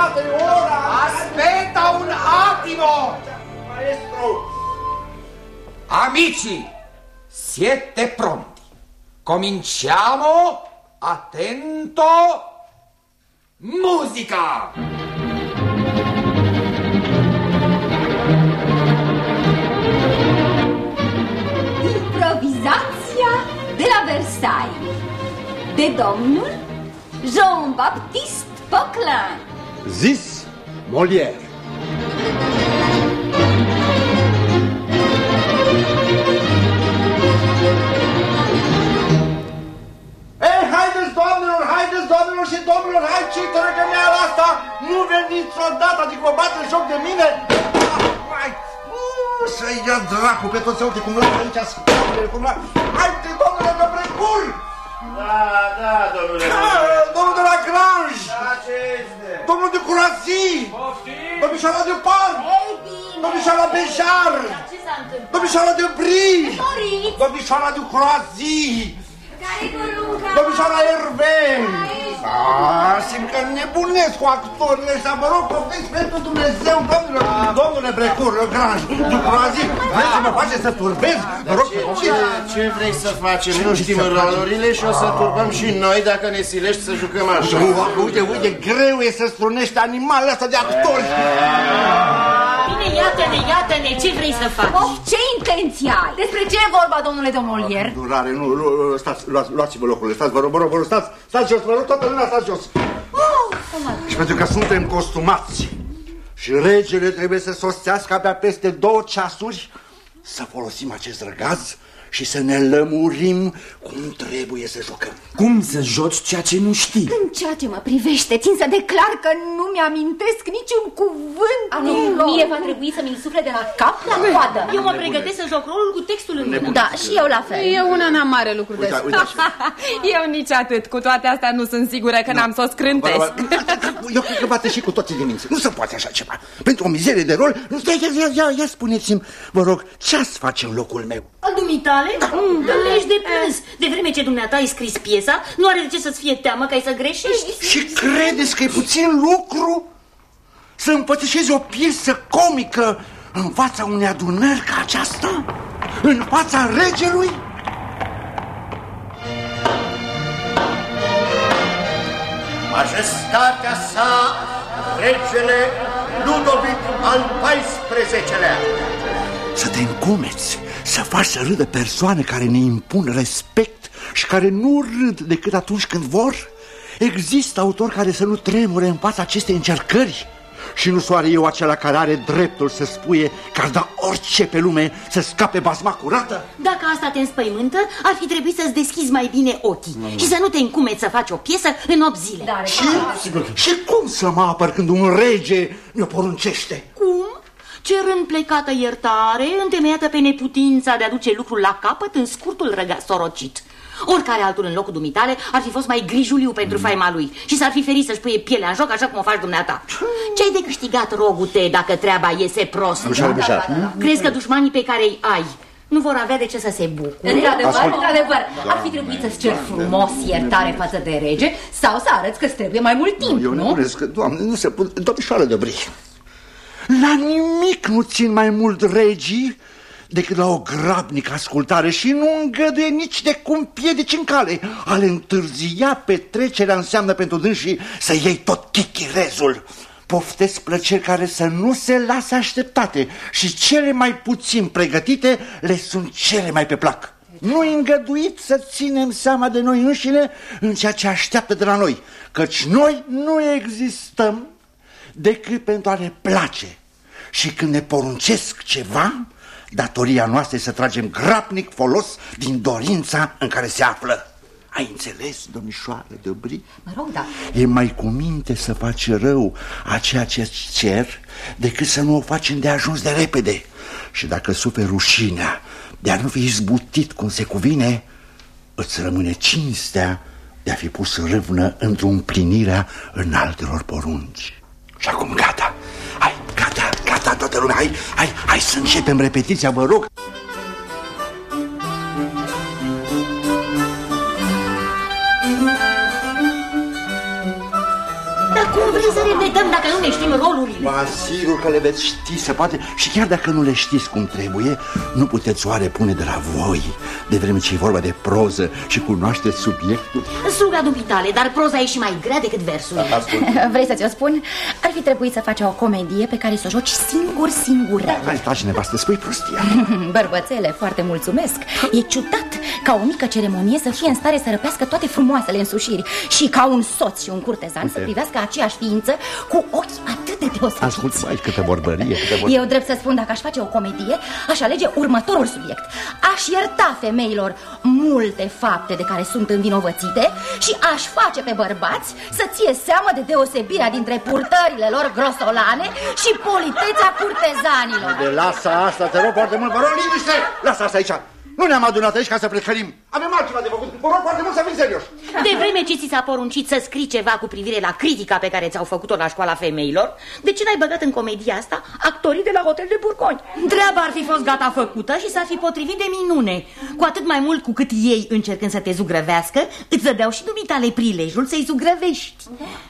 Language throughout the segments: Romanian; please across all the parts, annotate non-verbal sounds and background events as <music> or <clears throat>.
iată ora! Aspetta un attimo! Maestro! Amici, siete pronti? Cominciamo! Attento! Musica! Improvizația de la Versailles de domnul Jean-Baptiste Poquelin. Zis Molière. Ei, haideți, doamnelor, haideți, doamnelor și domnilor, hai ce tărăgăneala asta! Nu veniți odată, adică vă bați în joc de mine? Ah, Mai, uh, să-i ia dracu pe toți, uite cum lași aici scaunele, cum la... Haide, domnule, de precur! Da, da, domnule. Ah, Domnul de la Grange! Da, ce este? Domnul de Curazi! Poftim? Domnișoara de Par! Ei bine! Domnișoara Bejar! Ce s-a întâmplat? Domnișoara de Bri! Doriți? Domnișoara de Curazi! Care curunca? Domnișoara Herve! Ah, simt că nebunesc cu actorii ăștia, vă rog, poftiți pentru Dumnezeu, domnule, domnule Brecur, Granj, Ducurazi, vreți să mă faceți să turbez? Vă rog, Ce, poftiți. ce vrei să facem? Nu știm rolurile și o să turbăm și noi dacă ne silești să jucăm așa. Uite, uite, greu e să strunești animalele astea de actori. Bine, iată-ne, iată-ne, ce vrei să faci? Of, ce intenție ai? Despre ce e vorba, domnule de Molière? Durare, nu, nu, stați, luați, luați-vă locurile, stați, vă rog, vă rog, vă rog, stați, stați jos, vă rog, toată lumea, stați jos. Și pentru că suntem costumați și regele trebuie să sosească abia peste două ceasuri, să folosim acest răgaz și să ne lămurim cum trebuie să jucăm. Cum să joci ceea ce nu știi? În ceea ce mă privește, țin să declar că nu mi-amintesc niciun cuvânt Nu, din rol. mie va trebui să mi-l sufle de la cap la coadă. Eu mă pregătesc să joc rolul cu textul în mână. Da, și eu la fel. Eu una n-am mare lucru de Uite, spus. uite așa. <laughs> Eu nici atât. Cu toate astea nu sunt sigură că n-am să o scrântesc. Eu cred că bate și cu toții de minți. Nu se poate așa ceva. Pentru o mizerie de rol, nu stai, ia, ia, ia, ia spuneți-mi, vă rog, ce ați face în locul meu? Al dumitale? Mm, Ești de plâns. De vreme ce dumneata ai scris piesa, nu are de ce să-ți fie teamă că ai să greșești. Și credeți că e puțin lucru să împățișezi o piesă comică în fața unei adunări ca aceasta? În fața regelui? Majestatea sa, regele Ludovic al XIV-lea. Să te încumeți, să faci să râdă persoane care ne impun respect și care nu râd decât atunci când vor? Există autori care să nu tremure în fața acestei încercări? Și nu soare eu acela care are dreptul să spuie că ar da orice pe lume să scape basma curată? Dacă asta te înspăimântă, ar fi trebuit să-ți deschizi mai bine ochii și să nu te încumeți să faci o piesă în 8 zile. Dar Și, și cum să mă apăr când un rege mi-o poruncește? cum? Cerând plecată iertare, întemeiată pe neputința de a duce lucrul la capăt în scurtul răgaz sorocit. Oricare altul în locul dumitale ar fi fost mai grijuliu pentru faima lui și s-ar fi ferit să-și puie pielea în joc așa cum o faci dumneata. Ce-ai de câștigat, rogute, dacă treaba iese prost? Mișar, mișar. Crezi că dușmanii pe care îi ai nu vor avea de ce să se bucure? Într-adevăr, într-adevăr, ar fi trebuit să-ți ceri frumos iertare față de rege sau să arăți că îți trebuie mai mult timp, Eu nu? nebunesc, că, doamne, nu se pune, domnișoară de bri. La nimic nu țin mai mult regii decât la o grabnică ascultare și nu îngăduie nici de cum piedici în cale. Ale întârzia petrecerea înseamnă pentru dânsii să iei tot chichirezul. Poftesc plăceri care să nu se lasă așteptate și cele mai puțin pregătite le sunt cele mai pe plac. Nu îngăduit să ținem seama de noi înșine în ceea ce așteaptă de la noi, căci noi nu existăm decât pentru a ne place. Și când ne poruncesc ceva, datoria noastră e să tragem grapnic folos din dorința în care se află. Ai înțeles, domnișoară de obri? Mă rog, da. E mai cu minte să faci rău a ceea ce îți cer decât să nu o faci îndeajuns de repede. Și dacă suferi rușinea de a nu fi izbutit cum se cuvine, îți rămâne cinstea de a fi pus râvnă într-o împlinirea înaltelor porunci. Și acum gata, lumea, hai, hai, hai să începem repetiția, vă rog. Vrei să repetăm dacă nu ne știm rolurile? Vă asigur că le veți ști, se poate. Și chiar dacă nu le știți cum trebuie Nu puteți oare pune de la voi De vreme ce e vorba de proză Și cunoașteți subiectul? Sluga dumitale, dar proza e și mai grea decât versul. Ascult <laughs> Vrei să ți-o spun? Ar fi trebuit să faci o comedie pe care să o joci singur, singur. Hai, taci nevastă, spui prostia. <laughs> Bărbățele, foarte mulțumesc. E ciudat ca o mică ceremonie să fie în stare să răpească toate frumoasele însușiri Și ca un soț și un curtezan Uite. să privească aceeași ființă cu ochi atât de deosebiți Ascult, mai câte vorbărie, câte vorbărie. Eu drept să spun, dacă aș face o comedie, aș alege următorul subiect Aș ierta femeilor multe fapte de care sunt învinovățite Și aș face pe bărbați să ție seamă de deosebirea dintre purtările lor grosolane Și politețea curtezanilor De lasă asta, te rog foarte mult, vă rog, liniște! Lasă asta aici! Nu ne-am adunat aici ca să plecărim. Avem altceva de făcut. Vă rog foarte mult să fim serioși. De vreme ce ți s-a poruncit să scrii ceva cu privire la critica pe care ți-au făcut-o la școala femeilor, de ce n-ai băgat în comedia asta actorii de la Hotel de Burgoni? Treaba ar fi fost gata făcută și s-ar fi potrivit de minune. Cu atât mai mult cu cât ei, încercând să te zugrăvească, îți dădeau și dumitale prilejul să-i zugrăvești.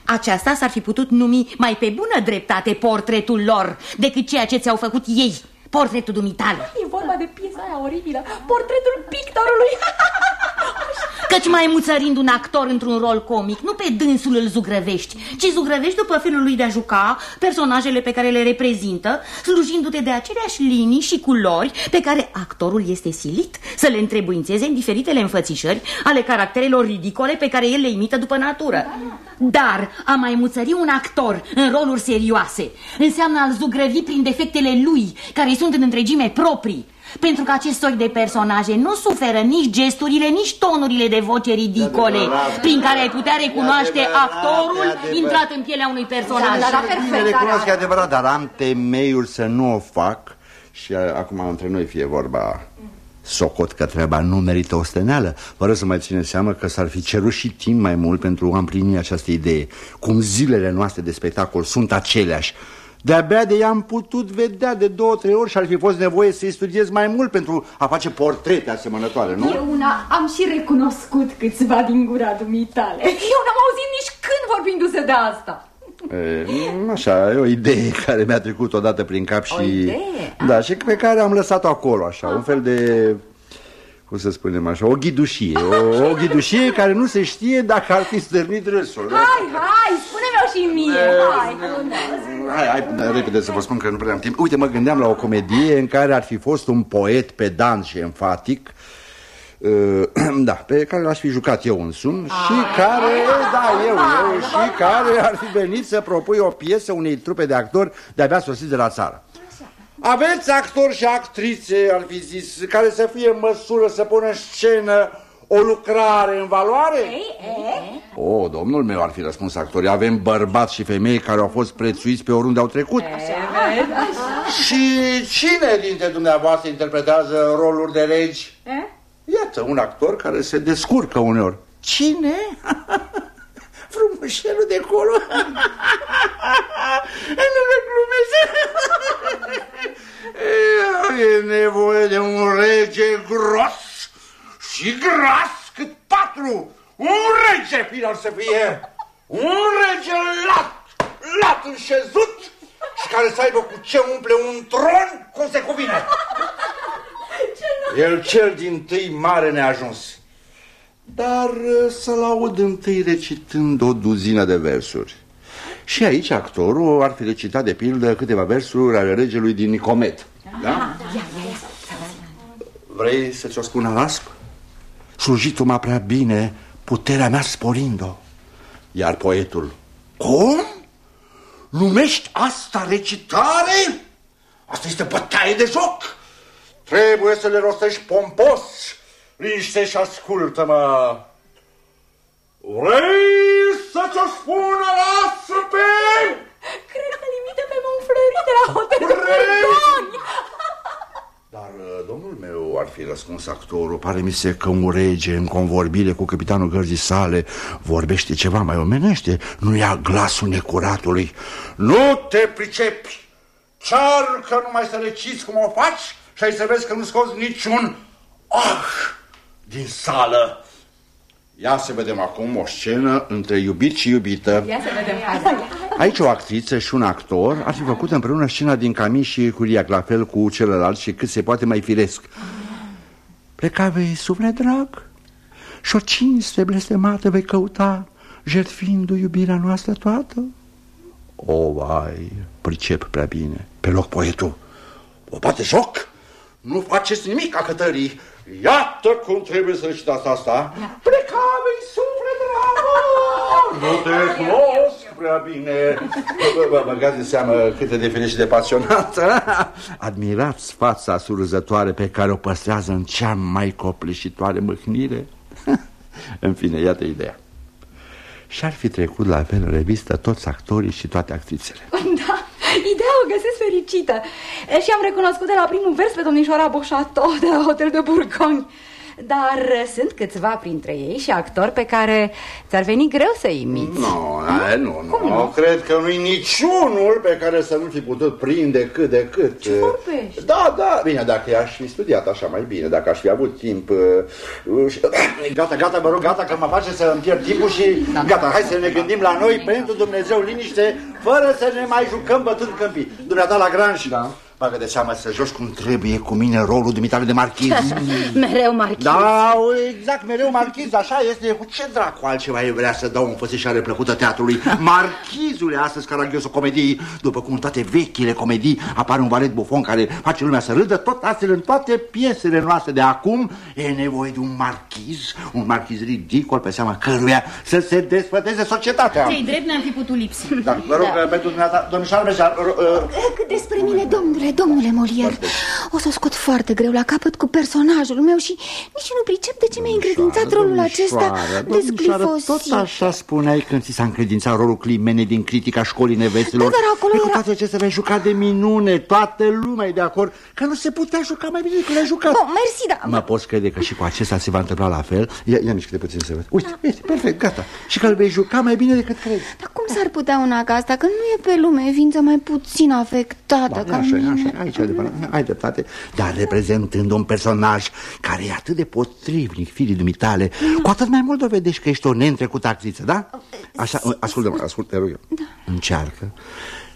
Aceasta s-ar fi putut numi mai pe bună dreptate portretul lor decât ceea ce ți-au făcut ei portretul dumitale. E vorba de piesa aia oribilă, portretul pictorului. <laughs> Căci mai muțărind un actor într-un rol comic, nu pe dânsul îl zugrăvești, ci zugrăvești după felul lui de a juca personajele pe care le reprezintă, slujindu-te de aceleași linii și culori pe care actorul este silit să le întrebuințeze în diferitele înfățișări ale caracterelor ridicole pe care el le imită după natură. Dar a mai muțări un actor în roluri serioase înseamnă a-l zugrăvi prin defectele lui, care sunt în întregime proprii. Pentru că acest soi de personaje nu suferă nici gesturile, nici tonurile de voce ridicole Prin care ai putea recunoaște actorul intrat în pielea unui personaj. Da, da, perfect Recunosc că e adevărat, dar am temeiul să nu o fac Și acum între noi fie vorba Socot că treaba nu merită o steneală. Fără să mai ține seama că s-ar fi cerut și timp mai mult pentru a împlini această idee. Cum zilele noastre de spectacol sunt aceleași de-abia de ea am putut vedea de două, trei ori și ar fi fost nevoie să-i studiez mai mult pentru a face portrete asemănătoare, nu? Eu una am și recunoscut câțiva din gura dumitale. Eu n-am auzit nici când vorbindu-se de asta. E, așa, e o idee <laughs> care mi-a trecut odată prin cap și... O idee? Da, și pe care am lăsat-o acolo, așa, un fel de cum să spunem așa, o ghidușie O, o ghidușie care nu se știe dacă ar fi stârnit râsul Hai, hai, spune-mi-o și mie Hai, hai, hai, repede să vă spun că nu prea am timp. Uite, mă gândeam la o comedie în care ar fi fost un poet pedant și enfatic <clears throat> da, pe care l-aș fi jucat eu însumi și care, da, eu, eu, și care ar fi venit să propui o piesă unei trupe de actori de-abia sosiți de la țară. Aveți actori și actrițe, ar fi zis, care să fie în măsură să pună în scenă o lucrare în valoare? Ei, ei. O, oh, domnul meu, ar fi răspuns actorii. Avem bărbați și femei care au fost prețuiți pe oriunde au trecut. Și cine dintre dumneavoastră interpretează roluri de regi? Iată, un actor care se descurcă uneori. Cine? <laughs> Frumușelul de acolo. nu le glumesc. e nevoie de un rege gros și gras cât patru. Un rege final să fie. Un rege lat, lat înșezut și care să aibă cu ce umple un tron cum se cuvine. <laughs> El cel din tâi mare neajuns. Dar uh, să-l aud întâi recitând o duzină de versuri. Și aici actorul ar fi recitat de pildă câteva versuri ale regelui din Nicomet. Da? Vrei să ți-o spun alasp? Slujitul m-a prea bine, puterea mea sporind-o. Iar poetul, cum? Numești asta recitare? Asta este bătaie de joc. Trebuie să le rostești pompos. Liniște și ascultă-mă. Vrei să ți-o spun lasă pe... Cred că limită pe Monfleury de la hotelul Burgoni. Dar, uh, domnul meu, ar fi răspuns actorul, pare mi se că un rege în convorbire cu capitanul gărzii sale vorbește ceva mai omenește, nu ia glasul necuratului. Nu te pricepi! Cearcă numai să reciți cum o faci și ai să vezi că nu scoți niciun ah din sală. Ia să vedem acum o scenă între iubit și iubită. Ia să vedem. Aici o actriță și un actor ar fi făcut împreună scena din Camin și Curiac, la fel cu celălalt și cât se poate mai firesc. Pleca vei suflet drag și o cinste blestemată vei căuta, jertfindu iubirea noastră toată? O, vai, pricep prea bine. Pe loc poetul. O bate joc? Nu faceți nimic a cătării. Iată cum trebuie să recitați asta. Pleca vei suflet drag. Nu te cunosc prea bine. Bă, bă, băgați de seamă cât de fericit și de pasionată. Admirați fața surzătoare pe care o păstrează în cea mai copleșitoare mâhnire. <laughs> În fine, iată ideea. Și-ar fi trecut la fel în revistă toți actorii și toate actrițele. Da, <laughs> ideea o găsesc fericită. E, Și am recunoscut de la primul vers pe domnișoara Boșato de la Hotel de Burgoni. Dar sunt câțiva printre ei și actori pe care ți-ar veni greu să imiți. Nu, no, nu, nu, nu. Cred că nu-i niciunul pe care să nu fi putut prinde cât de cât. Ce vorbești? Da, da, bine, dacă i-aș fi studiat așa mai bine, dacă aș fi avut timp. uh, uh, <coughs> și- Gata, gata, vă rog, gata, că mă face să îmi pierd timpul și gata, hai să ne gândim la noi, pentru Dumnezeu, liniște, fără să ne mai jucăm bătând câmpii. Dumneata la granj. Da. Bagă de seamă să joci cum trebuie cu mine rolul dumitale de marchiz. <laughs> Mereu marchiz. Da, exact, mereu marchiz, așa este. Cu ce dracu altceva e vrea să dau o înfățișare plăcută teatrului? <laughs> Marchizul e astăzi caragiosul comediei, după cum în toate vechile comedii apare un valet bufon care face lumea să râdă, tot astfel în toate piesele noastre de acum e nevoie de un marchiz, un marchiz ridicol pe seama căruia să se desfăteze societatea. Cei drept ne-am fi putut lipsi. Da, vă rog, da. pentru dumneata, domnișoară Bejar, uh, Cât despre mine, domnule, domnule Molier O să o scot foarte greu la capăt cu personajul meu Și nici nu pricep de ce mi-ai încredințat rolul acesta Domnișoară, tot desclifosit așa spuneai când ți s-a încredințat rolul Climene din critica școlii neveselor Da, dar acolo Păi, Cu era- toate acestea vei juca de minune Toată lumea e de acord Că nu se putea juca mai bine decât l-ai jucat. Bun, mersi, da. Mă poți crede că și cu acesta se va întâmpla la fel? Ia, ia mișcă-te puțin să văd. Uite, este perfect, gata. Și că îl vei juca mai bine decât crezi. Dar cum s-ar putea una ca asta? Că nu e pe lume, e ființă mai puțin afectată Da, ca așa, e, mine așa, e, aici adevărat, ai dreptate Dar reprezentând un personaj care e atât de potrivnic firii dumitale Cu atât mai mult dovedești că ești o neîntrecută actriță, da? Așa, ascultă-mă, ascultă, te rog eu Încearcă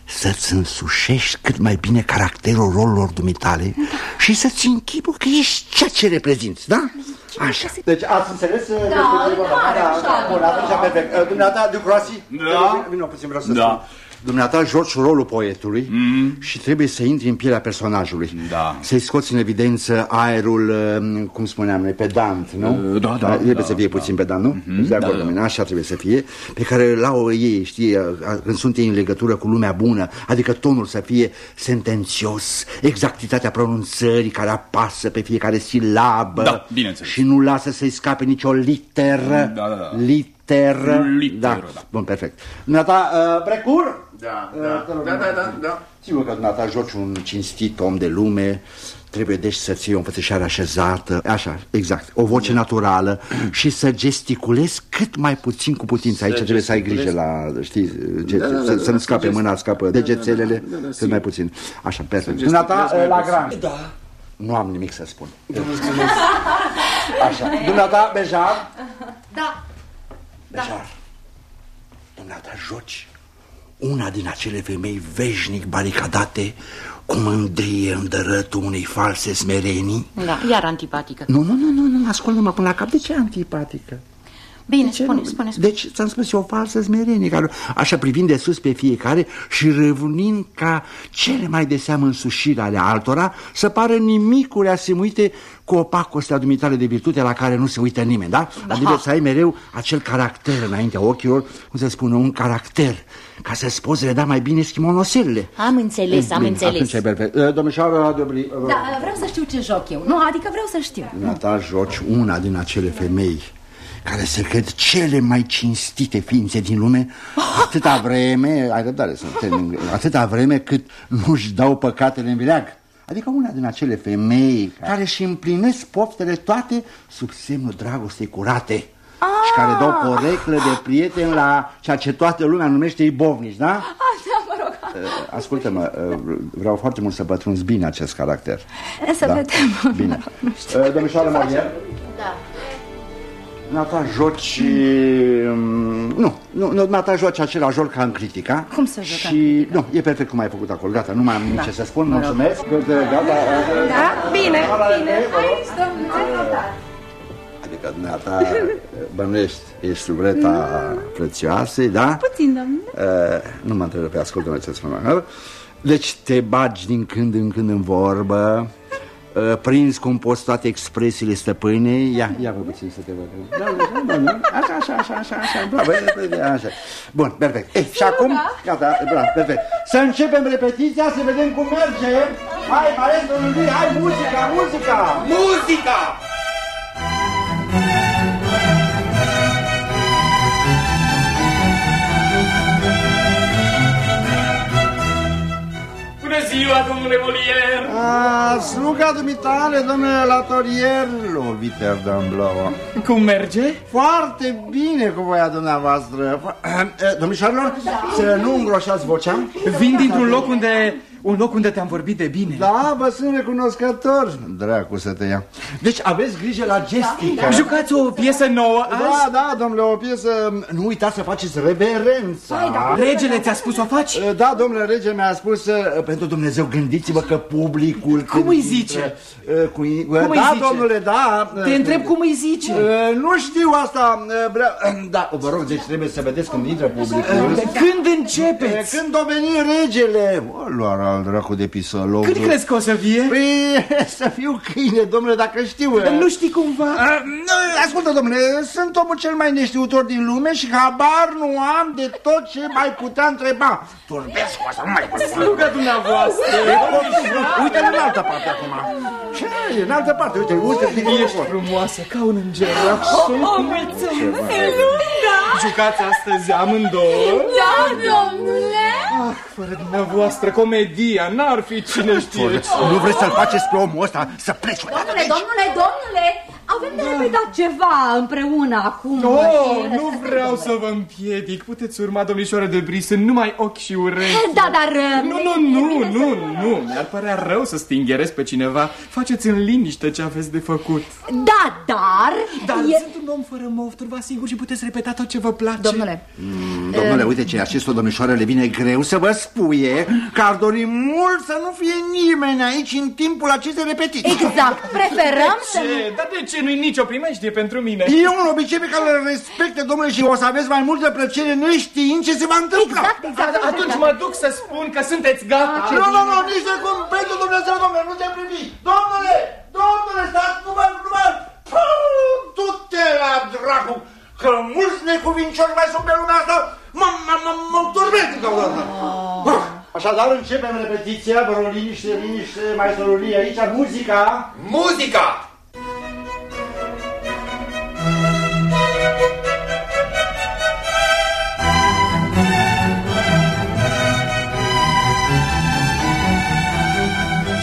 să-ți însușești cât mai bine caracterul rolurilor dumitale Și să-ți închipu că ești ceea ce reprezinți, da? Așa. Deci ați înțeles? Da, da, da, Bun, atunci perfect. Uh, Dumneata, Ducroasi? Da. Vino puțin, vreau să Da. spun. Dumneata joci rolul poetului și trebuie să intri în pielea personajului. Da. Să-i scoți în evidență aerul, uh, cum spuneam noi, pedant, nu? Uh, da, da, Trebuie da, să fie da. puțin pedant, nu? Ești de acord da, cu da. mine, așa trebuie să fie. Pe care la o ei, știi, uh, când sunt ei în legătură cu lumea bună, adică tonul să fie sentențios, exactitatea pronunțării care apasă pe fiecare silabă. Da, bineînțeles. Și nu lasă să-i scape nicio literă. Da, da, da. Literă. Literă, da. Bun, perfect. Dumneata, uh, Brecur? Da, Uh, da, te rog, da, da, da, da. Sigur că dumneata joci un cinstit om de lume. Trebuie deci să ții o înfățișare așezată. Așa, exact, o voce naturală. <clears throat> Și să gesticulezi cât mai puțin cu putință. Aici trebuie să ai grijă la, știi, ge- Da, da, da, să, da, să nu să scape gest- mâna, scapă degețelele da, da, Cât sigur. mai puțin. Așa, perfect. Să Dumneata, gesticulezi mai la puțin. gran Da. Nu am nimic să spun. <laughs> Așa, dumneata, Bejar? Da. Bejar. Dumneata, joci una din acele femei veșnic baricadate cu mândrie în dărătul unei false smerenii? Da, iar antipatică. Nu, nu, nu, nu, nu ascultă-mă până la cap. De ce antipatică? Bine, De ce spune, nu? spune, spune. Deci, ți-am spus, e o falsă smerenie, care, așa privind de sus pe fiecare și râvnind ca cele mai de seamă însușiri ale altora, să pară nimicuri asemuite cu opacostea dumitale de virtute la care nu se uită nimeni, da? Adică să ai mereu acel caracter înaintea ochilor, cum se spune, un caracter, ca să-ți poți reda mai bine schimonoselele. Am înțeles, am Bine, înțeles. Atunci e perfect. Uh, Domnișoara Dobri, uh, Da, vreau să știu ce joc eu. Nu, adică vreau să știu. Dumneata joci una din acele femei care se cred cele mai cinstite ființe din lume atâta vreme, ai răbdare să termin, atâta vreme cât nu-și dau păcatele în vileag. Adică una din acele femei care își împlinesc poftele toate sub semnul dragostei curate și care dau poreclă de prieten la ceea ce toată lumea numește ibovnici, da? Ah, da, mă rog. Uh, Ascultă-mă, uh, vreau foarte mult să pătrunzi bine acest caracter. Să vedem. Bine. <laughs> Uh, Domnișoară Molier? Da. Nata joci... mm, Nu, nu, nu, Nata joci același rol ca în critica. Cum să joc Și, nu, e perfect cum ai făcut acolo. Gata, nu mai am nici ce să spun. Mulțumesc. Gata, gata. Da? Bine, Ala, bine. vă rog. Aici, domnule. Adică dumneata bănuiești instrumenta prețioase, da? Puțin, domnule. Uh, nu mă întrerupe, ascultă-mă ce spun. Deci te bagi din când în când în vorbă, uh, prinzi cum poți toate expresiile stăpânei. Ia, ia vă puțin să te văd. Da, da, da, da. Așa, așa, așa, așa, așa, bravo, așa. Bun, perfect. Eh, și acum, gata, bravo, perfect. Să începem repetiția, să vedem cum merge. Hai, maestru, hai, muzica, muzica! Muzica! Ziua, domnule Molier! A, sluga dumitale, domnule Latorier, loviter de Cum merge? Foarte bine cu voia dumneavoastră. <clears throat> Eh, Domnișoarelor, să nu îngroșați vocea. Vin dintr-un loc unde... Un loc unde te-am vorbit de bine. Da, vă sunt recunoscător. Dracu să te ia. Deci aveți grijă la gestică. Jucați o piesă nouă azi? Da, da, domnule, o piesă... Nu uitați să faceți reverența. Regele ți-a spus o faci? Eh, Da, domnule rege mi-a spus, eh, pentru Dumnezeu, gândiți-vă că publicul... Cum când îi intră- zice? Eh, Cu, Cum îi da, zice? domnule, da. Te eh, întreb cum îi zice. Eh, Nu știu asta, eh, vreau... Da, vă rog, deci trebuie să vedeți când intră publicul. Când Eh, începeți? Când o veni regele, o, luar al dracu de pisălog. Când crezi că o să vie? Păi, <laughs> să fiu câine, domnule, dacă știu. eh. Nu știi cumva? Eh, nu, Ascultă, domnule, sunt omul cel mai neștiutor din lume și habar nu am de tot ce mai putea întreba. Turbesc cu asta, nu mai pot. Sluga dumneavoastră. Uite în altă parte acum. Ce? În altă parte, uite, uite. Ești frumoasă ca un înger. O, mulțumesc. Da, Jucați astăzi amândouă? da, domnule. Ah, fără dumneavoastră, comedia, n-ar fi cine știe ce. Nu vreți să-l faceți pe omul ăsta să pleci odată de Domnule, aici? domnule, domnule, avem de repetat ceva împreună acum. Oh, și- nu vreau să vă împiedic. Puteți urma, domnișoară de Bri, sunt numai ochi și urechi. <laughs> Da, dar... Nu, nu, nu, nu, nu, mi-ar părea rău să stingherez pe cineva. Faceți în liniște ce aveți de făcut. Da, dar... Dar e- sunt un om fără mofturi, vă asigur, și puteți repeta tot ce vă place. Domnule, Domnule, uite ce, acestor domnișoare le vine greu să vă spuie că ar dori mult să nu fie nimeni aici în timpul acestei repetiții. Exact, preferăm să... Ce? Dar de ce nu-i nicio primejdie pentru mine? E un obicei pe care îl respecte, domnule, și o să aveți mai multă plăcere neștiind ce se va întâmpla. Exact, exact. Dar atunci mă duc să spun că sunteți gata. Nu, nu, nu, nici de cum, pentru Dumnezeu, domnule, nu te primi. Domnule, domnule, stați, nu mă, nu mă, Puh, du-te la dracu, că mulți necuvincioși mai sunt pe lumea asta, mă, mă, mă, mă turbesc deodată. Așadar, începem repetiția, vă rog, liniște, liniște, mai sărulie aici, muzica. Muzica!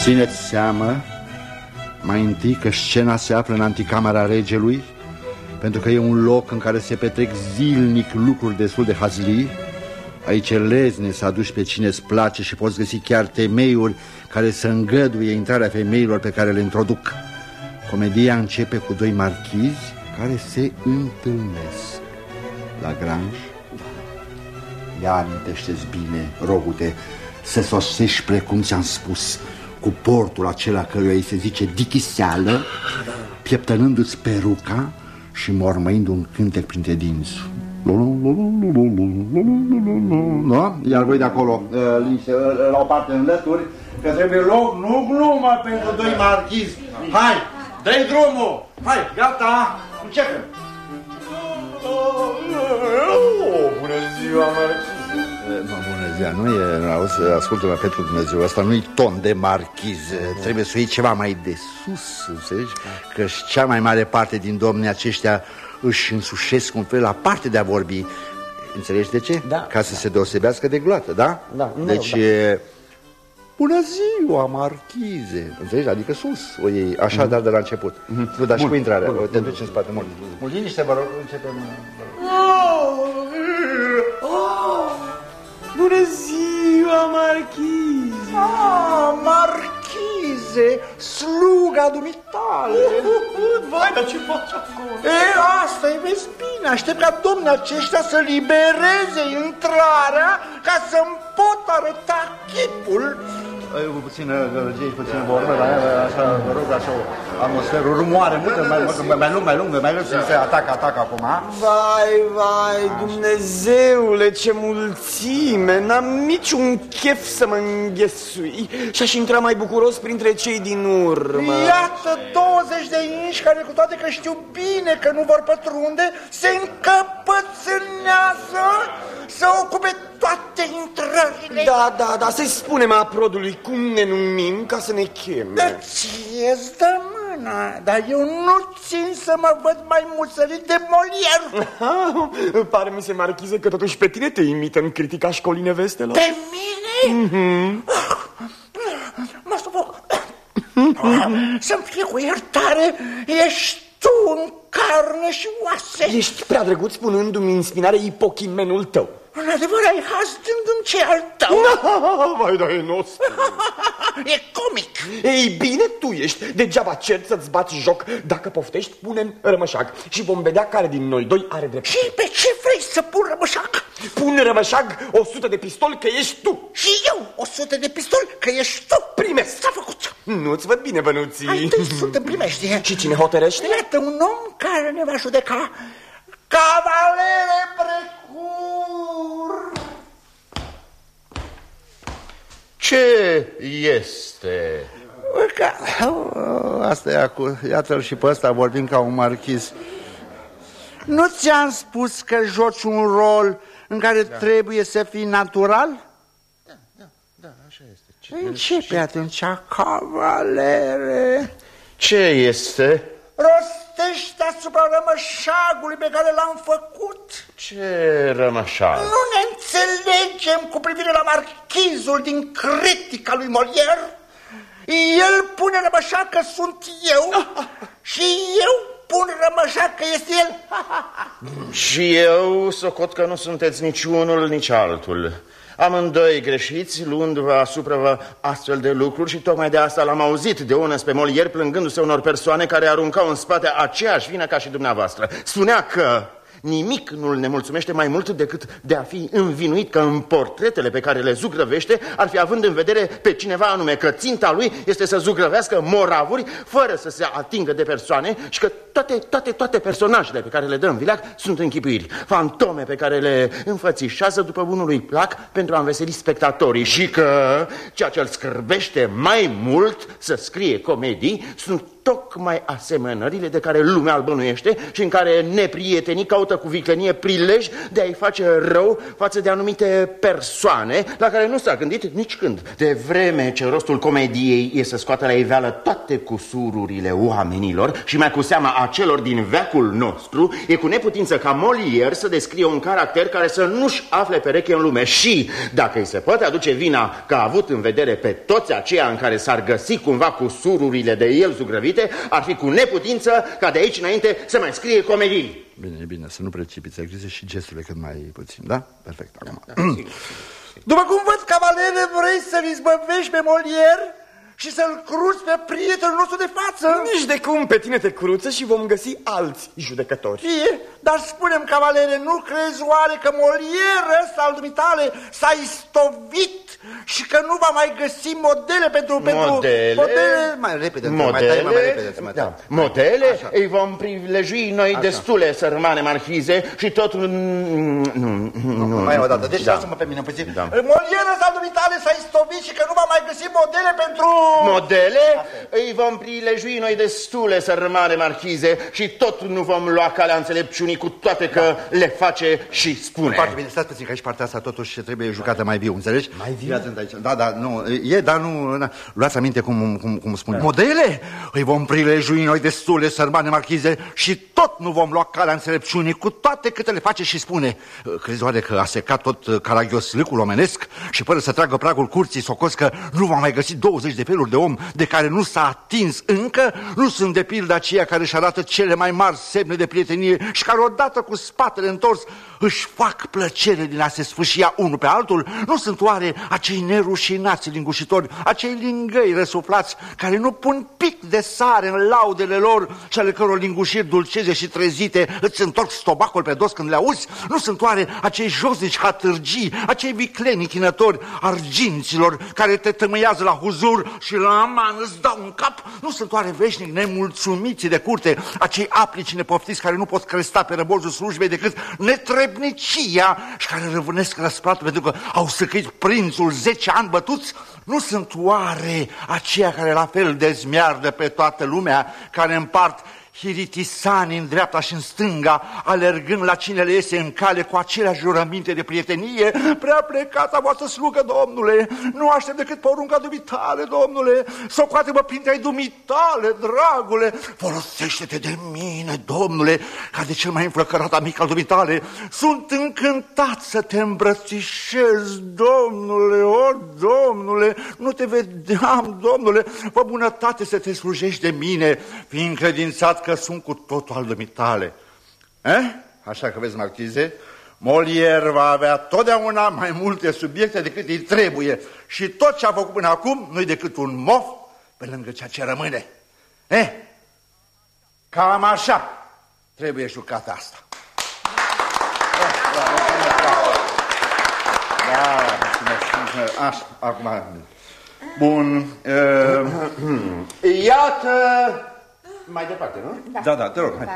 Țineți seamă mai întâi că scena se află în anticamera regelui, pentru că e un loc în care se petrec zilnic lucruri destul de hazlii. Aici e lezne să aduci pe cine îți place și poți găsi chiar temeiuri care să îngăduie intrarea femeilor pe care le introduc. Comedia începe cu doi marchizi care se întâlnesc la Granj. Ia amintește-ți bine, rogute, să sosești precum ți-am spus, cu portul acela căruia îi se zice dichiseală, pieptănându-ți peruca și mormăind un cântec printre dinți. Da? Iar voi de acolo, uh, liniște, uh, la o parte în lături, că trebuie loc, nu glumă pentru doi marchizi. Hai, dă drumul! Hai, gata, începem! Bună ziua, Marcin. Mă, bună ziua, nu e, auzi, ascultă-mă pentru Dumnezeu, asta nu-i ton de marchiz, trebuie să iei ceva mai de sus, înțelegi? Că și cea mai mare parte din domnii aceștia își însușesc un fel aparte de a vorbi, înțelegi de ce? Da, Ca să se deosebească de gloată, da? Da, mă Deci, rog, da. e... Bună ziua, marchize! Înțelegi? Adică sus o iei, așa, dar de la început. Nu, dar și cu intrarea, te duci în spate mult. Mult liniște, vă rog, începem. Bună ziua, marchiz! Ah, marchiz! libereze sluga dumitale. Vai, dar ce faci acum? E, asta e, vezi bine, aștept ca domnii aceștia să libereze intrarea ca să-mi pot arăta chipul. Ai puțină gălăgie, puțină vorbă, dar așa, vă rog, așa, o atmosferă, o rumoare multă, mai, mai, mai lung, mai lung, mai lung, să se atacă, atacă acum, a? Vai, vai, Dumnezeule, ce mulțime! N-am niciun chef să mă înghesui și aș intra mai bucuros printre cei din urmă. Iată 20 de inși care, cu toate că știu bine că nu vor pătrunde, se încăpățânează să ocupe toate intrările. Da, da, da, să-i spunem aprodului cum ne numim ca să ne cheme. Ție-ți dă mâna, dar eu nu țin să mă văd mai muțărit de molier. Pare mi se, marchize, că totuși pe tine te imită în critica școlii nevestelor. Pe mine? Mhm. Mă sufoc. Să-mi fie cu iertare, ești tu în carne și oase. Ești prea drăguț spunându-mi în spinare ipochimenul tău. În adevăr, ai haz dându-mi ce al tău. Vai, da, e nostru. E comic. Ei bine, tu ești. Degeaba cer să-ți bați joc. Dacă poftești, punem rămășag. Și vom vedea care din noi doi are drept. Și pe ce vrei să pun rămășac? Pune rămășag 100 de pistoli că ești tu. Și eu 100 de pistoli că ești tu. Primesc. S-a făcut. Nu-ți văd bine, bănuții. Ai 200 îmi primești. Și cine hotărăște? Iată un om care ne va judeca. Cavalere precur. Ce este? Ca... Asta e acum. Iată-l și pe ăsta vorbim ca un marchiz. Nu ți-am spus că joci un rol în care da. trebuie să fii natural? Da, da, da, așa este. Ce, Începe atunci, cavalere. Ce este? Rostește asupra rămășagului pe care l-am făcut. Ce rămășag? Nu ne înțelegem cu privire la marchizul din critica lui Molière? El pune rămășag că sunt eu și eu pun rămășag că este el. Și eu socot că nu sunteți nici unul, nici altul. Amândoi greșiți, luând-vă asupra vă astfel de lucruri și tocmai de asta l-am auzit de ună pe Molière plângându-se unor persoane care aruncau în spate aceeași vină ca și dumneavoastră. Spunea că nimic nu-l nemulțumește mai mult decât de a fi învinuit că în portretele pe care le zugrăvește ar fi având în vedere pe cineva anume, că ținta lui este să zugrăvească moravuri fără să se atingă de persoane și că toate, toate, toate personajele pe care le dă în vileag sunt închipuiri, fantome pe care le înfățișează după bunului plac pentru a înveseli spectatorii. Și că ceea ce îl scârbește mai mult să scrie comedii sunt tocmai asemănările de care lumea îl bănuiește și în care neprietenii caută cu viclenie prilej de a-i face rău față de anumite persoane la care nu s-a gândit nici când. De vreme ce rostul comediei e să scoată la iveală toate cusururile oamenilor și mai cu seama a celor din veacul nostru, e cu neputință ca Molière să descrie un caracter care să nu-și afle pereche în lume și, dacă îi se poate aduce vina că a avut în vedere pe toți aceia în care s-ar găsi cumva cusururile de el zugrăvit, potrivite, ar fi cu neputință ca de aici înainte să mai scrie comedii. Bine, bine, să nu precipiți, grijă și gesturile cât mai puțin, da? Perfect, acum. Da, da, sigur. După cum văd, cavalere, vrei să-l izbăvești pe Molière și să-l cruți pe prietenul nostru de față? Nici de cum, pe tine te cruță și vom găsi alți judecători. Fie, dar spunem, cavalere, nu crezi oare că Molière ăsta al dumitale s-a istovit și că nu va mai găsi modele pentru... Modele? Pentru, modele mai repede, modele? mai tare, mai, mai repede. Mai da. Modele? Așa. Îi vom privilegui noi Așa. destule, sărmane marchize, și tot... Nu, nu, nu, mai o dată, deci da. lasă-mă pe mine puțin. Da. Molière ăsta al dumitale s-a istovit și că nu va mai găsi modele pentru... Modele? Îi vom prilejui noi destule, sărmane marchize, și tot nu vom lua calea înțelepciunii cu toate că da. le face și spune. Foarte bine, stați puțin că aici partea asta totuși trebuie jucată mai viu, înțelegi? Mai viu? Aici. Da, da, nu, e, dar nu, na, luați aminte cum, cum, cum spune. Da. Modele? Îi vom prilejui noi destule, sărmane marchize, și tot nu vom lua calea înțelepciunii cu toate câte le face și spune. Crezi oare că a secat tot caragios lâcul omenesc și fără să tragă pragul curții socos că nu va mai găsi 20 de feluri de om de care nu s-a atins încă, nu sunt de pildă aceia care își arată cele mai mari semne de prietenie și care odată cu spatele întors își fac plăcere din a se sfâșia unul pe altul? Nu sunt oare acei nerușinați lingușitori, acei lingăi răsuflați, care nu pun pic de sare în laudele lor și ale căror lingușiri dulceze și trezite îți întorc stobacul pe dos când le auzi? Nu sunt oare acei josnici hatârgii, acei vicleni chinători arginților care te tămâiază la huzur și la aman îți dau un cap? Nu sunt oare veșnic nemulțumiți de curte, acei aplici nepoftiți care nu pot cresta pe răbojul slujbei decât netrebnicia și care răvânesc răsplatul pentru că au săcăit prințul zece ani bătuți? Nu sunt oare aceia care la fel dezmiardă pe toată lumea, care împart hiritisani în dreapta și în stânga, alergând la cine le iese în cale cu aceleași jurăminte de prietenie, prea plecata voastră slugă, domnule, nu aștept decât porunca dumitale, domnule, socoate-mă printre ai dumitale, dragule, folosește-te de mine, domnule, ca de cel mai înflăcărat amic al dumitale, sunt încântat să te îmbrățișez, domnule, o, domnule, nu te vedeam, domnule, fă bunătate să te slujești de mine, fiind credințat că sunt cu totul al dumitale. Eh? Așa că vezi, marchize, Molière va avea totdeauna mai multe subiecte decât îi trebuie și tot ce a făcut până acum nu-i decât un mof pe lângă ceea ce rămâne. Eh? Cam așa trebuie jucat asta. Da, așa, acum... Bun. Uh, iată mai departe, nu? Da, da, da te rog. Hai.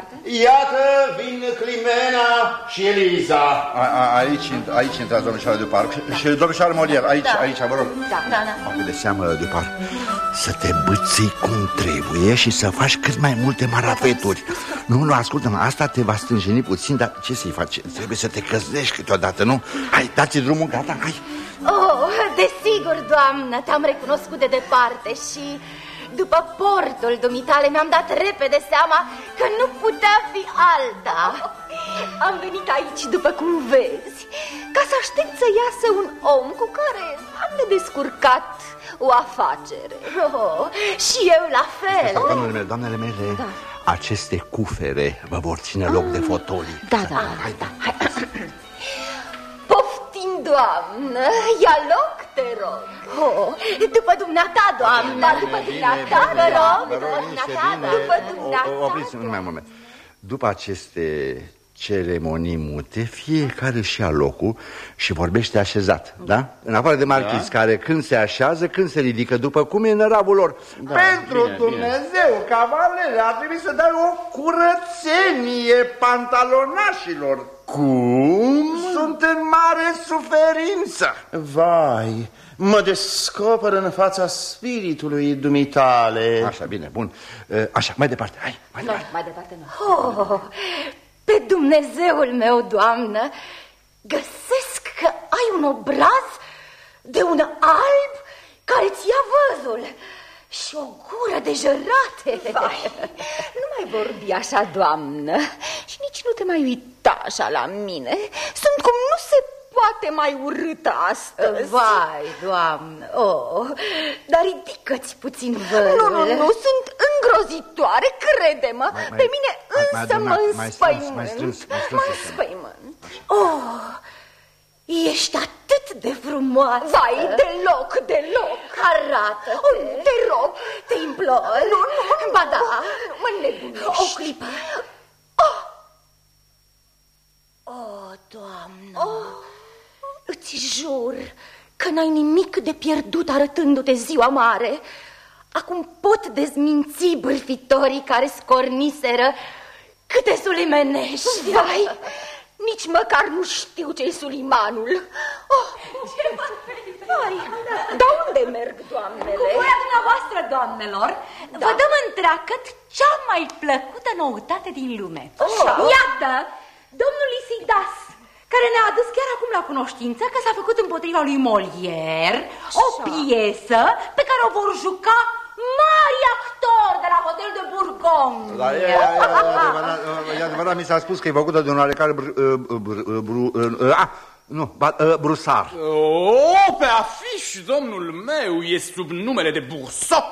Iată, vin Climena și Eliza. A, a, aici, aici intrați, domnișoară de parc. Da. Și domnișoară Molier, aici, Da. aici, vă rog. Da, da, da. Acum de seamă de parc. Să te bății cum trebuie și să faci cât mai multe marafeturi. Nu, nu, ascultă-mă, asta te va stânjeni puțin, dar ce să-i faci? Trebuie să te căznești câteodată, nu? Hai, dați drumul, gata, hai. Oh, desigur, doamnă, te-am recunoscut de departe și după portul dumitale mi-am dat repede seama că nu putea fi alta. Am venit aici, după cum vezi, ca să aștept să iasă un om cu care am de descurcat o afacere. Oh, și eu la fel. Doamnele mele, doamnele mele, da. aceste cufere vă vor ține loc de fotolii. Da, da, Hai, da. Poftim, doamnă, ia loc, te rog. Oh, după dumneata, doamnă, după dumneata, te rog, după dumneata, după O- dumneata. o- Opriți un mai moment. După aceste ceremonii mute, fiecare și ia locul și vorbește așezat, da? În afară de marchiz, care când se așează, când se ridică, după cum e năravul lor. Pentru bine, Dumnezeu, cavalele, ar trebui să dai o curățenie pantalonașilor. Cum? Sunt în mare suferință. Vai, mă descoper în fața spiritului dumitale. Așa, bine, bun. Așa, mai departe, hai, mai Nu, departe. mai departe nu. Oh, pe Dumnezeul meu, doamnă, găsesc că ai un obraz de un alb care ți ia văzul și o gură de jărate. Vai, nu mai vorbi așa, doamnă, și nici nu te mai uita așa la mine. Sunt cum nu se poate mai urâtă astăzi. Vai, doamnă, oh, dar ridică-ți puțin vălul. Nu, nu, nu, sunt îngrozitoare, crede-mă. Mai- mai- Pe mine mai- mai însă aduna- mă mai strâns, înspăimânt. mai strâns, mai strâns, Mă așa. înspăimânt. Oh, ești atât de frumoasă. Vai, deloc, deloc. Arată. Oh, te rog, te implor. Nu, nu, Ba da, mă nebunești. O clipă. Oh, oh doamnă. Oh. Îți jur că n-ai nimic de pierdut arătându-te ziua mare. Acum pot dezminți bârfitorii care scorniseră câte sulimenești. Vai, nici măcar nu știu ce-i sulimanul. Oh, ce Vai, dar unde merg, doamnele? Cu voia dumneavoastră, doamnelor, Da. vă dăm întreagăt cea mai plăcută noutate din lume. Așa. Iată, domnul Isidas, care ne-a adus chiar acum la cunoștință că s-a făcut împotriva lui Molière o piesă pe care o vor juca mari actori de la Hotel de Bourgogne. Da, e, e, e, adevărat, e adevărat, mi s-a spus că e făcută de un oarecare br, br, br, br, ah, nu, ba, brusar. Oh, pe afiș, domnul meu, e sub numele de Bursot.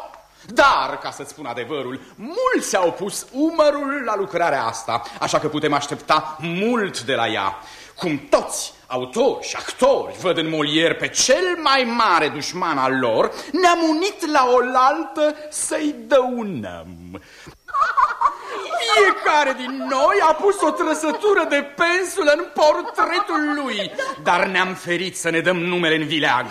Dar, ca să-ți spun adevărul, mulți au pus umărul la lucrarea asta, așa că putem aștepta mult de la ea. Cum toți autori și actori văd în Molière pe cel mai mare dușman al lor, ne-am unit la oaltă să-i dăunăm. Fiecare din noi a pus o trăsătură de pensul în portretul lui, dar ne-am ferit să ne dăm numele în vileag.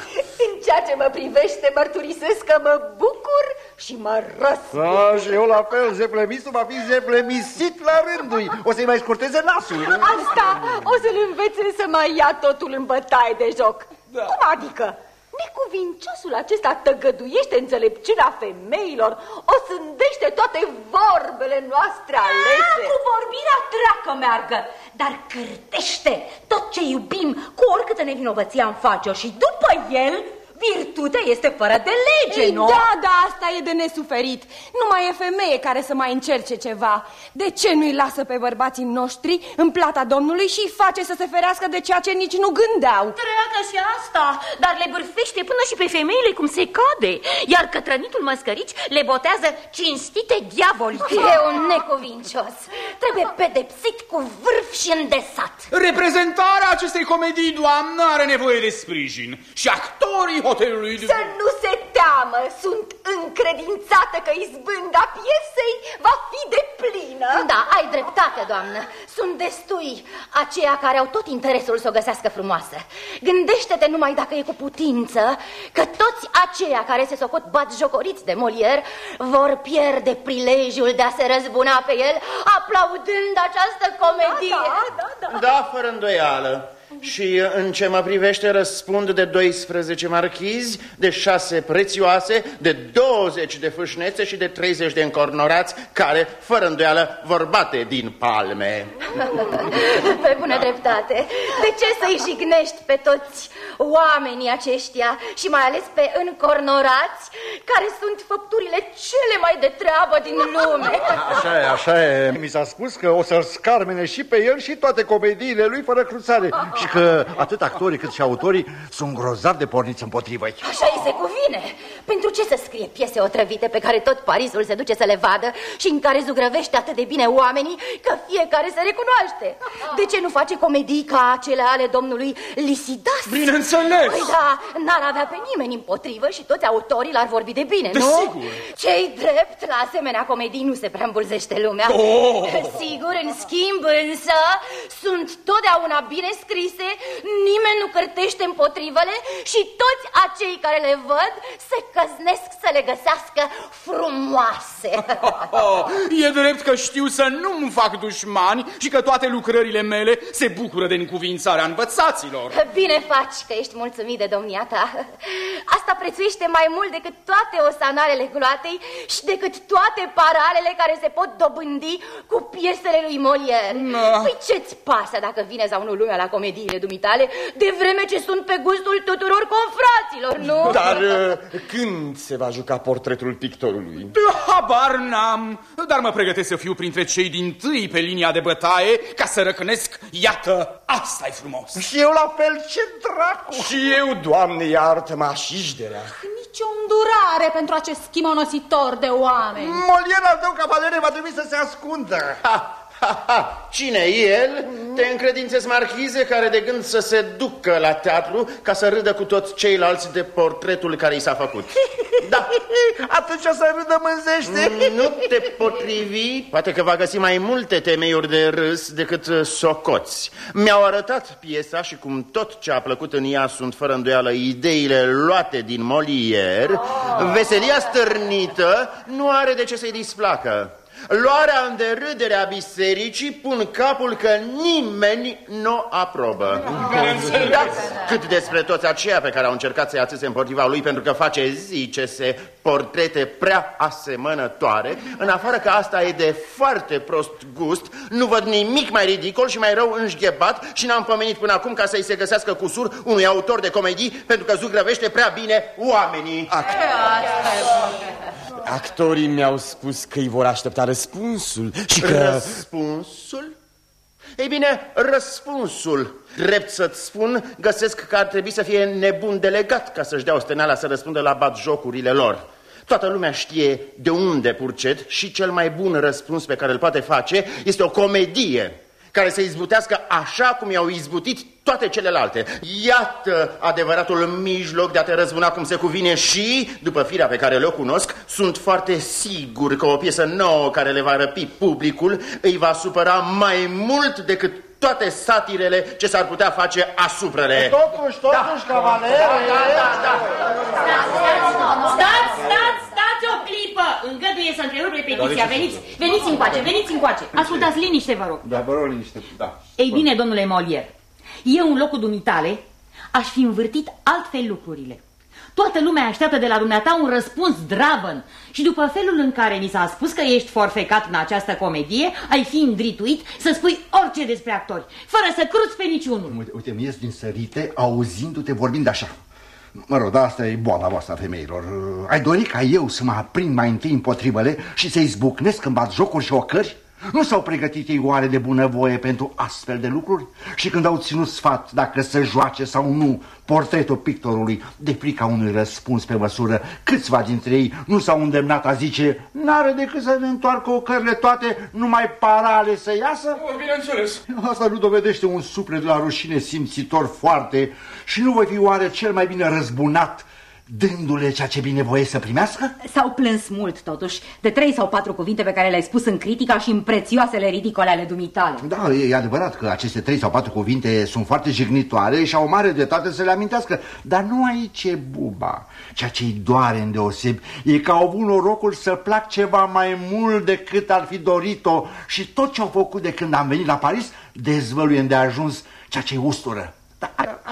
În ceea ce mă privește, mărturisesc că mă bucur și mă răsc. Da, și eu la fel, zeplemisul va fi zeplemisit la rândul O să-i mai scurteze nasul. Asta o să-l învețe să mai ia totul în bătaie de joc. Da. Cum adică? Necuvinciosul acesta tăgăduiește înțelepciunea femeilor, o sândește toate vorbele noastre alese. A, cu vorbirea treacă meargă, dar cârtește tot ce iubim cu oricâtă nevinovăție am face-o și după el Virtutea este fără de lege, Ei, nu? Da, da, asta e de nesuferit. Nu mai e femeie care să mai încerce ceva. De ce nu-i lasă pe bărbații noștri în plata Domnului și îi face să se ferească de ceea ce nici nu gândeau? Treacă și asta, dar le bârfește până și pe femeile cum se cade. Iar cătrănitul măscărici le botează cinstite diavolice. E un necuvincios. Trebuie pedepsit cu vârf și îndesat. Reprezentarea acestei comedii, doamnă, are nevoie de sprijin și actorii hotelului... Să nu se teamă, sunt încredințată că izbânda piesei va fi de plină. Da, ai dreptate, doamnă. Sunt destui aceia care au tot interesul să o găsească frumoasă. Gândește-te numai dacă e cu putință că toți aceia care se socot bat jocoriți de Molière vor pierde prilejul de a se răzbuna pe el aplaudând această comedie. Da, da, da. Da, fără îndoială. Și în ce mă privește răspund de 12 marchizi, de 6 prețioase, de 20 de fâșnețe și de 30 de încornorați care, fără îndoială, vor bate din palme. Pe bună dreptate. De ce să-i jignești pe toți oamenii aceștia și mai ales pe încornorați, care sunt făpturile cele mai de treabă din lume? Așa e, așa e. Mi s-a spus că o să-l scarmene și pe el și toate comediile lui fără cruțare. Și că atât actorii cât și autorii sunt grozavi de porniți împotrivă Așa îi se cuvine. Pentru ce să scrie piese otrăvite pe care tot Parisul se duce să le vadă și în care zugrăvește atât de bine oamenii că fiecare se recunoaște? De ce nu face comedii ca cele ale domnului Lisidas? Bineînțeles! Păi da, n-ar avea pe nimeni împotrivă și toți autorii l-ar vorbi de bine, nu? Desigur. Cei drept, la asemenea comedii nu se prea îmbulzește lumea. Oh! <laughs> Sigur, în schimb însă, sunt totdeauna bine scrise, nimeni nu cârtește împotrivele și toți acei care le văd se căznesc să le găsească frumoase. <laughs> Oh, e drept că știu să nu-mi fac dușmani și că toate lucrările mele se bucură de încuvințarea învățaților. Bine faci că ești mulțumit de domnia ta. Asta prețuiește mai mult decât toate osanarele gloatei și decât toate paralele care se pot dobândi cu piesele lui Molière. Da. Păi ce-ți pasă dacă vine sau nu lumea la comediile dumitale, de vreme ce sunt pe gustul tuturor confraților, nu? Dar uh, când se va juca portretul pictorului? Habar n-am, dar mă pregătesc să fiu printre cei din tâi pe linia de bătaie ca să răcnesc, iată, asta e frumos. Și eu la fel, ce dracu! Și eu, Doamne, iartă-mă, așișderea. Nici o îndurare pentru acest schimonositor de oameni. Moliera al tău, cavalere, va trebui să se ascundă. Ha, ha, ha. Cine el? Te încredințezi marchize care de gând să se ducă la teatru ca să râdă cu toți ceilalți de portretul care i s-a făcut. Da. <laughs> Atunci o să râdă mânzește. Nu te potrivi, poate că va găsi mai multe temeiuri de râs decât uh, socoți. Mi-au arătat piesa și cum tot ce a plăcut în ea sunt fără îndoială ideile luate din Molière, veselia stârnită nu are de ce să-i displacă. Luarea în derâdere a bisericii pun capul că nimeni nu o aprobă. Da. Cât despre toți aceia pe care au încercat să-i atâțe împotriva lui pentru că face, zice-se, portrete prea asemănătoare, în afară că asta e de foarte prost gust, nu văd nimic mai ridicol și mai rău înșghebat și n-am pomenit până acum ca să-i se găsească cusur unui autor de comedii pentru că zugrăvește prea bine oamenii. Actorii mi-au spus că îi vor aștepta răspunsul și că... Răspunsul? Ei bine, răspunsul, drept să-ți spun, găsesc că ar trebui să fie nebun delegat ca să-și dea osteneala să răspundă la batjocurile lor. Toată lumea știe de unde purcet și cel mai bun răspuns pe care îl poate face este o comedie care să izbutească așa cum i-au izbutit toate celelalte. Iată adevăratul mijloc de a te răzbuna cum se cuvine și, după firea pe care le-o cunosc, sunt foarte sigur că o piesă nouă care le va răpi publicul îi va supăra mai mult decât toate satirele ce s-ar putea face asupra le. Totuși, totuși, da. cavalere... Da, da, da, da. Stați, stați, stați o clipă! Îngăduie să întrerup repetiția. Veniți, veniți încoace, veniți încoace. Ascultați liniște, vă rog. Da, vă rog liniște, da. Ei bine, domnule Molier, eu în locul dumitale aș fi învârtit altfel lucrurile. Toată lumea așteaptă de la dumneata un răspuns dravăn și după felul în care mi s-a spus că ești forfecat în această comedie, ai fi îndrituit să spui orice despre actori, fără să cruți pe niciunul. Uite, uite mi ies din sărite auzindu-te vorbind așa. Mă rog, dar asta e boala voastră femeilor. Ai dorit ca eu să mă aprind mai întâi împotrivele și să-i zbucnesc când bat jocuri și ocări? Nu s-au pregătit ei oare de bunăvoie pentru astfel de lucruri? Și când au ținut sfat dacă să joace sau nu portretul pictorului de frica unui răspuns pe măsură, câțiva dintre ei nu s-au îndemnat a zice N-are decât să ne întoarcă ocările toate, numai parale să iasă? Bineînțeles. Asta nu dovedește un suflet la rușine simțitor foarte și nu voi fi oare cel mai bine răzbunat dându-le ceea ce binevoie să primească? S-au plâns mult, totuși, de trei sau patru cuvinte pe care le-ai spus în critica și în prețioasele ridicole ale dumitale. Da, e adevărat că aceste trei sau patru cuvinte sunt foarte jignitoare și au mare dreptate să le amintească, dar nu aici e buba. Ceea ce-i doare în deoseb e că au avut norocul să plac ceva mai mult decât ar fi dorit-o și tot ce au făcut de când am venit la Paris dezvăluie de ajuns ceea ce-i ustură.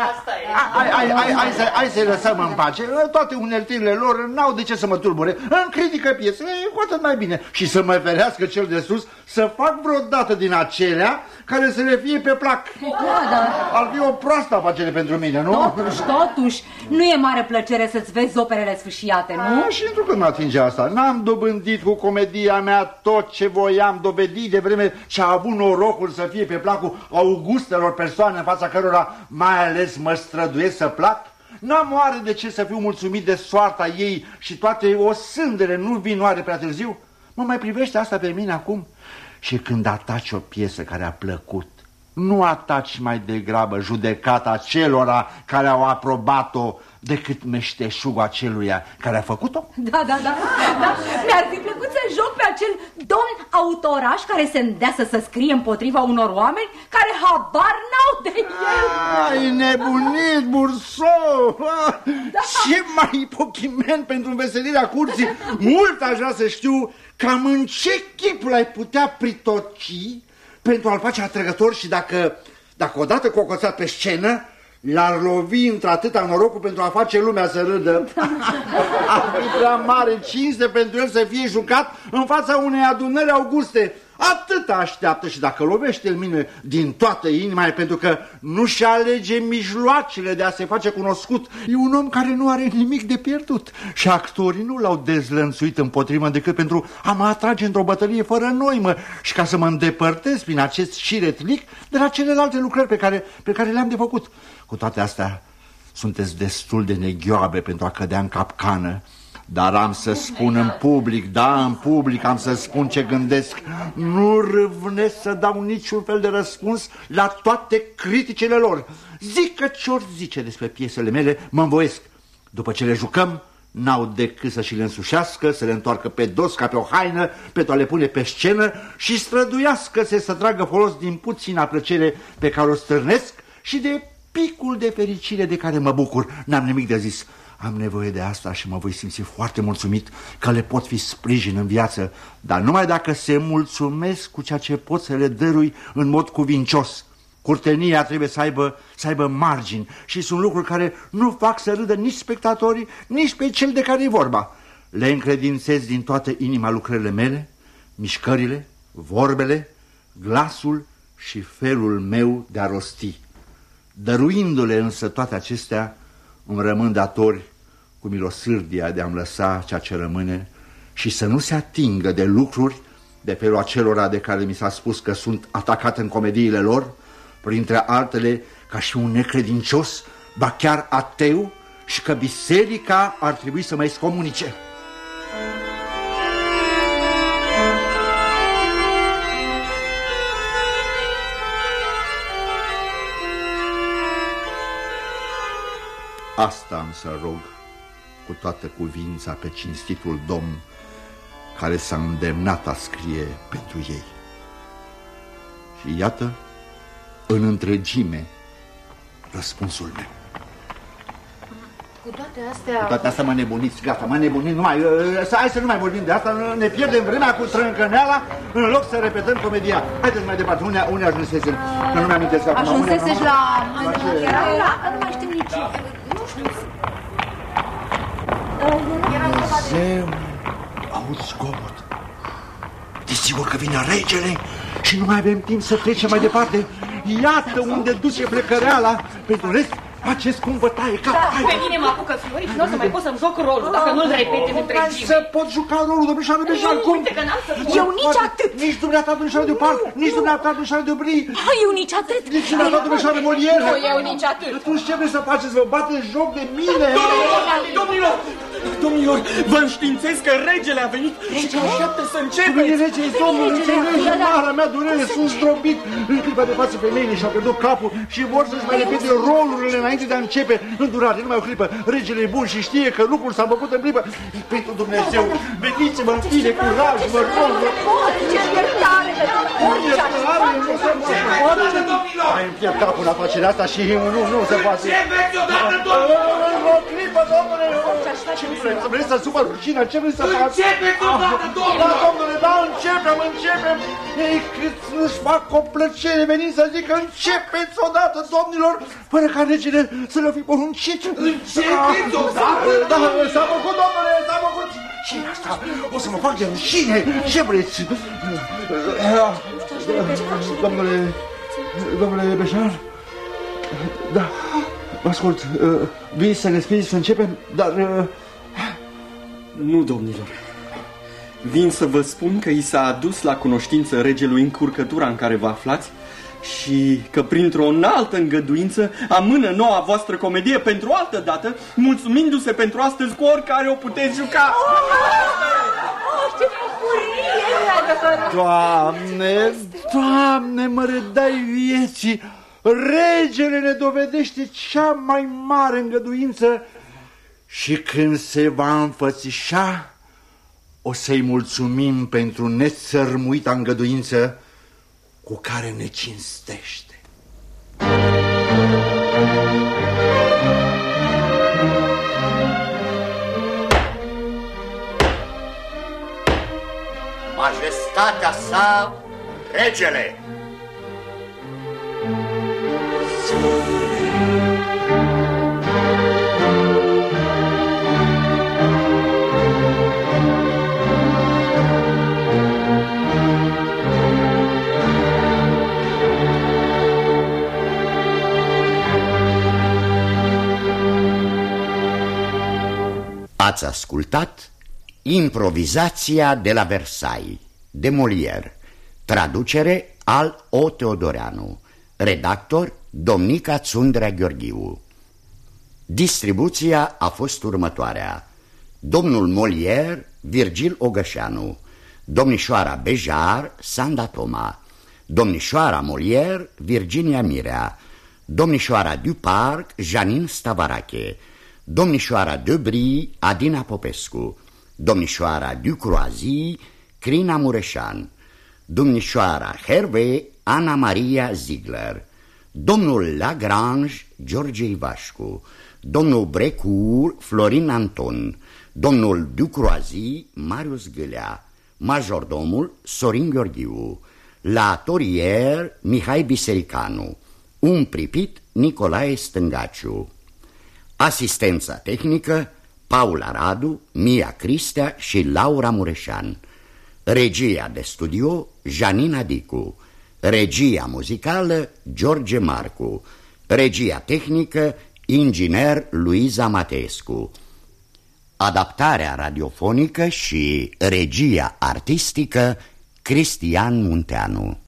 Asta e. Hai, hai, hai, hai, să, hai să lăsăm în pace. Toate uneltirile lor n-au de ce să mă tulbure. În critică piesele e cu atât mai bine. Și să mă ferească cel de sus să fac vreodată din acelea care să le fie pe plac. Da, da. Ar fi o proastă afacere pentru mine, nu? Totuși, totuși, nu e mare plăcere să-ți vezi operele sfâșiate, nu? A, și într când mă atinge asta. N-am dobândit cu comedia mea tot ce voiam dobedi de vreme ce a avut norocul să fie pe placul augustelor persoane în fața cărora mai ales mă străduiesc să plac? N-am oare de ce să fiu mulțumit de soarta ei și toate o sândere nu vin oare prea târziu? Mă mai privește asta pe mine acum? Și când ataci o piesă care a plăcut, nu ataci mai degrabă judecata celora care au aprobat-o decât meșteșugul aceluia care a făcut-o? Da, da, da, da. Mi-ar fi plăcut să joc pe acel domn autoraș care se îndeasă să scrie împotriva unor oameni care habar n-au de el. Ai nebunit, Burso! Da. Ce mai ipochiment pentru înveselirea curții! Mult aș vrea să știu cam în ce chip l-ai putea pritoci pentru a-l face atrăgător și dacă, dacă odată cocoțat pe scenă, L-ar lovi într-atâta norocul pentru a face lumea să râdă. Ar fi prea mare cinste pentru el să fie jucat în fața unei adunări auguste. Atât așteaptă și dacă lovește el mine din toată inima pentru că nu-și alege mijloacele de a se face cunoscut. E un om care nu are nimic de pierdut și actorii nu l-au dezlănțuit împotriva decât pentru a mă atrage într-o bătălie fără noimă și ca să mă îndepărtez prin acest șiretlic de la celelalte lucrări pe care, pe care le-am de făcut. Cu toate astea, sunteți destul de neghioabe pentru a cădea în capcană dar am să spun în public, da, în public am să spun ce gândesc. Nu râvnesc să dau niciun fel de răspuns la toate criticile lor. Zic că ce-or zice despre piesele mele, mă învoiesc. După ce le jucăm, n-au decât să și le însușească, să le întoarcă pe dos ca pe o haină, pentru a le pune pe scenă și străduiască-se să tragă folos din puțina plăcere pe care o stârnesc și de picul de fericire de care mă bucur. N-am nimic de zis. Am nevoie de asta și mă voi simți foarte mulțumit că le pot fi sprijin în viață, dar numai dacă se mulțumesc cu ceea ce pot să le dărui în mod cuvincios. Curtenia trebuie să aibă, să aibă margini și sunt lucruri care nu fac să râdă nici spectatorii, nici pe cel de care e vorba. Le încredințez din toată inima lucrările mele, mișcările, vorbele, glasul și felul meu de a rosti. Dăruindu-le însă toate acestea, îmi rămân datori cu milosârdia de a-mi lăsa ceea ce rămâne și să nu se atingă de lucruri de felul acelora de care mi s-a spus că sunt atacat în comediile lor, printre altele ca și un necredincios, ba chiar ateu, și că biserica ar trebui să mă excomunice. Asta am să rog cu toată cuvința pe cinstitul domn care s-a îndemnat a scrie pentru ei. Și iată, în întregime, răspunsul meu. Cu toate astea... Cu toate astea mă nebuniți, gata, mă nebuniți, nu mai, uh, să, hai să nu mai vorbim de asta, ne pierdem vremea cu trâncăneala în loc să repetăm comedia. Haideți mai departe, unde, unde ajunsesem? Că nu mi-amintesc acum. Ajunseseți la... Era la... Nu mai știu nici... Nu știu... Zeu, aud zgomot. Desigur că vine regele și nu mai avem timp să trecem mai departe. Iată unde duce plecăreala. Pentru rest, faceți cum vă taie cap. Da, pe mine mă apucă fiori și nu o să mai pot să-mi joc rolul dacă nu-l repete în Hai întregime. să pot juca rolul domnișoară de Jean, cum? Uite că n-am să Eu nici atât. Nici dumneata domnișoară de Par, nici dumneata domnișoară de Obri, Eu nici atât. nici dumneata domnișoară de Molière. Nu, eu nici atât. Atunci ce vreți să faceți? Vă bateți joc de mine? Domnilor, domnilor, vă înștiințez că regele a venit și că așteaptă să Cu începeți. mine rege, domnul, înțelegi, marea mea durere, sunt zdrobit. În clipa de față femeile și-au pierdut capul și vor să-și mai repete rolurile înainte de a începe. Îndurare, numai o clipă. Regele e bun și știe că lucrul s-a făcut în clipă. Pentru Dumnezeu, veniți-mă în fine, curaj, vă rog. Ce iertare de Iertare, nu se poate. Ai împiet capul în afacerea asta și nu, nu se poate. Începeți odată, domnilor! O clipă, domnule! Ce vreți? Vreți să supăr rușina? Ce vreți să fac? Începeți odată, Da, domnilor! domnule, da, începem, începem! Ei, cât nu-și fac o plăcere venind să zic că începeți odată, domnilor, fără ca regele să le fi poruncit. Începeți odată, Da, s-a făcut, domnule, s-a făcut. Și asta, o să mă fac de rușine. Ce vreți? Domnule, domnule Beșar, da, vă ascult. Vii să ne spui să începem, dar... uh, Nu, domnilor. Vin să vă spun că i s-a adus la cunoștință regelui încurcătura în care vă aflați și că printr-o înaltă îngăduință amână noua voastră comedie pentru o altă dată, mulțumindu-se pentru astăzi cu oricare o puteți juca. Ce bucurie, adevărat! Doamne, Doamne, mă redai vieții! Regele ne dovedește cea mai mare îngăduință și când se va înfățișa, o să-i mulțumim pentru nețărmuita îngăduință cu care ne cinstește. Majestatea sa, regele! Ați ascultat Improvizația de la Versailles de Molière. Traducere al O. Teodoreanu. Redactor Domnica Țundrea Gheorghiu. Distribuția a fost următoarea. Domnul Molière Virgil Ogășanu Domnișoara Bejar Sanda Toma. Domnișoara Molière Virginia Mirea. Domnișoara Duparc Janine Stavarache Domnișoara Debri Adina Popescu. Domnișoara Ducroazi Crina Mureșan. Domnișoara Herve Ana Maria Ziegler. Domnul Lagrange George Ivașcu. Domnul Brecur Florin Anton. Domnul Ducroazi Marius Gâlea. Majordomul Sorin Gheorghiu. La Torier Mihai Bisericanu. Un pripit Nicolae Stângaciu Asistența tehnică Paula Radu, Mia Cristea și Laura Mureșan. Regia de studio Janina Dicu. Regia muzicală George Marcu. Regia tehnică Inginer Luiza Matescu Adaptarea radiofonică și regia artistică Cristian Munteanu